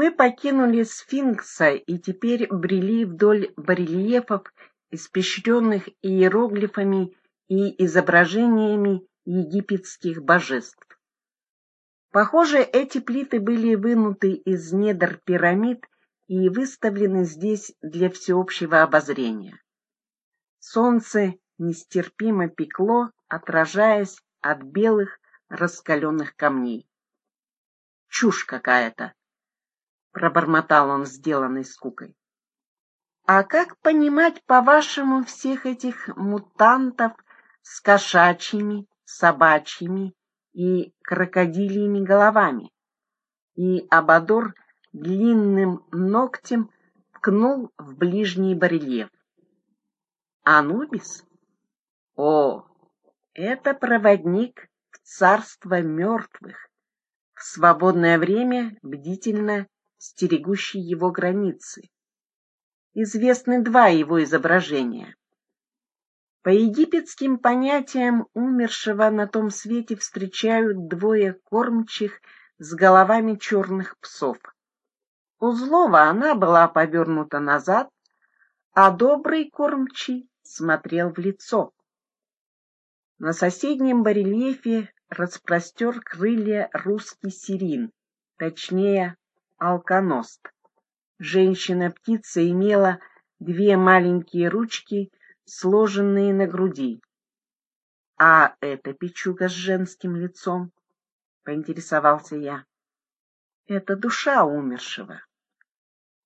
Мы покинули сфинкса и теперь брели вдоль барельефов, испещренных иероглифами и изображениями египетских божеств. Похоже, эти плиты были вынуты из недр пирамид и выставлены здесь для всеобщего обозрения. Солнце нестерпимо пекло, отражаясь от белых раскаленных камней. Чушь какая-то, пробормотал он, сделанной скукой. А как понимать, по-вашему, всех этих мутантов с кошачьими, собачьими и крокодильями головами? И Абадор длинным ногтем ткнул в ближний барельеф. Анубис? О, это проводник в царство мертвых, в свободное время бдительно стерегущий его границы. Известны два его изображения. По египетским понятиям умершего на том свете встречают двое кормчих с головами черных псов. У злого она была повернута назад, а добрый кормчий смотрел в лицо. На соседнем барельефе распростер крылья русский сирин, точнее алконост. Женщина-птица имела две маленькие ручки, сложенные на груди. А эта печуга с женским лицом, поинтересовался я. Это душа умершего.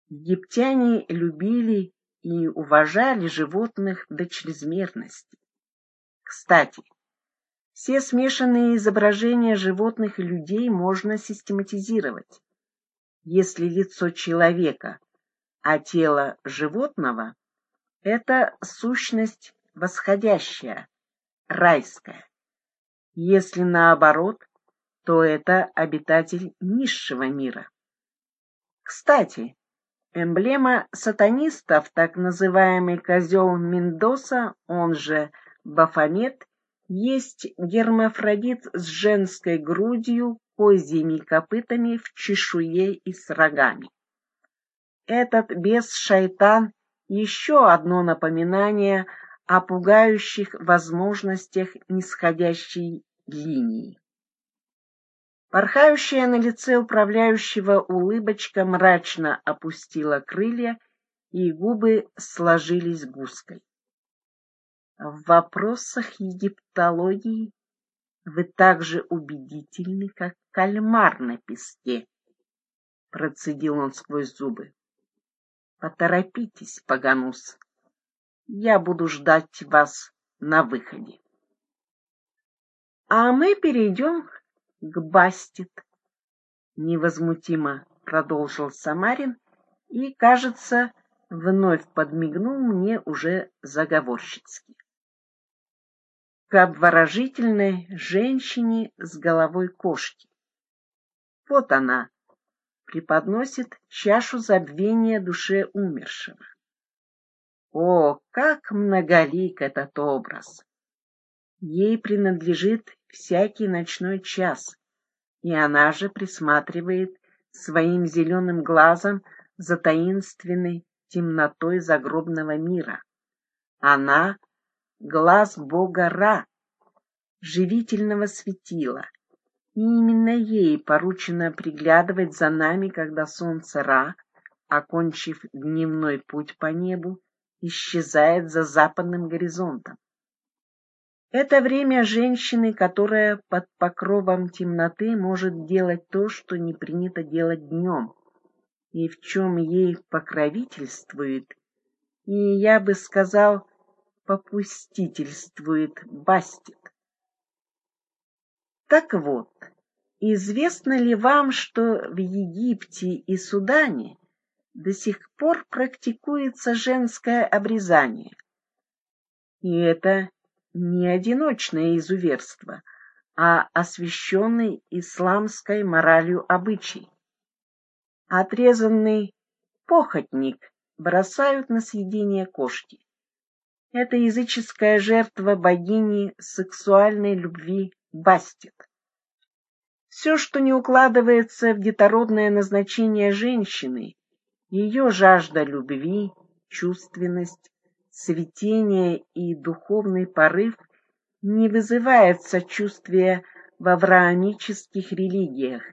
Египтяне любили и уважали животных до чрезмерности. Кстати, все смешанные изображения животных и людей можно систематизировать. Если лицо человека, а тело животного — это сущность восходящая, райская. Если наоборот, то это обитатель низшего мира. Кстати, эмблема сатанистов, так называемый козел Мендоса, он же Бафомет, есть гермафродит с женской грудью, козьими копытами в чешуе и с рогами. Этот бес-шайтан — еще одно напоминание о пугающих возможностях нисходящей линии. Порхающая на лице управляющего улыбочка мрачно опустила крылья, и губы сложились гуской. В вопросах египтологии вы так же убедительны, как кальмар на песке, процедил он сквозь зубы. Поторопитесь, Паганус. Я буду ждать вас на выходе. А мы перейдем к Бастит, невозмутимо продолжил Самарин и, кажется, вновь подмигнул мне уже заговорщицки к обворожительной женщине с головой кошки. Вот она преподносит чашу забвения душе умершего. О, как многолик этот образ! Ей принадлежит всякий ночной час, и она же присматривает своим зеленым глазом за таинственной темнотой загробного мира. Она глаз бога Ра, живительного светила, и именно ей поручено приглядывать за нами, когда солнце Ра, окончив дневной путь по небу, исчезает за западным горизонтом. Это время женщины, которая под покровом темноты может делать то, что не принято делать днем, и в чем ей покровительствует, и, я бы сказал, попустительствует Бастит. Так вот, известно ли вам, что в Египте и Судане до сих пор практикуется женское обрезание? И это не одиночное изуверство, а освященный исламской моралью обычай. Отрезанный похотник бросают на съедение кошки. Это языческая жертва богини сексуальной любви Бастит. Все, что не укладывается в детородное назначение женщины, ее жажда любви, чувственность, цветение и духовный порыв не вызывает сочувствия в авраамических религиях,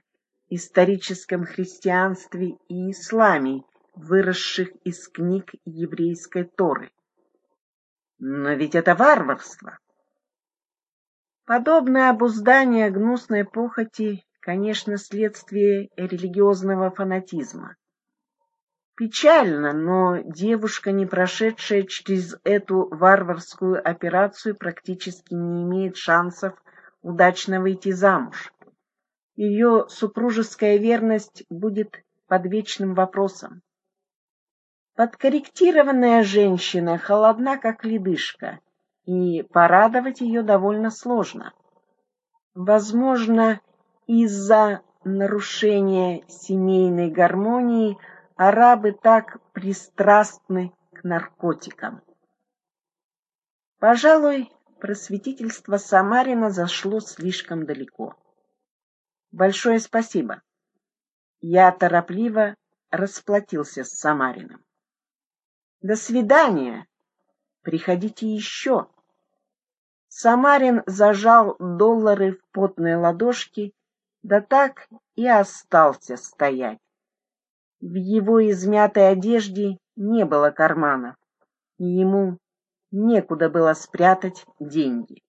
историческом христианстве и исламе, выросших из книг еврейской Торы. Но ведь это варварство. Подобное обуздание гнусной похоти, конечно, следствие религиозного фанатизма. Печально, но девушка, не прошедшая через эту варварскую операцию, практически не имеет шансов удачно выйти замуж. Ее супружеская верность будет под вечным вопросом. Подкорректированная женщина холодна, как ледышка, и порадовать ее довольно сложно. Возможно, из-за нарушения семейной гармонии арабы так пристрастны к наркотикам. Пожалуй, просветительство Самарина зашло слишком далеко. Большое спасибо. Я торопливо расплатился с Самариным. До свидания. Приходите еще. Самарин зажал доллары в потные ладошки, да так и остался стоять. В его измятой одежде не было карманов, и ему некуда было спрятать деньги.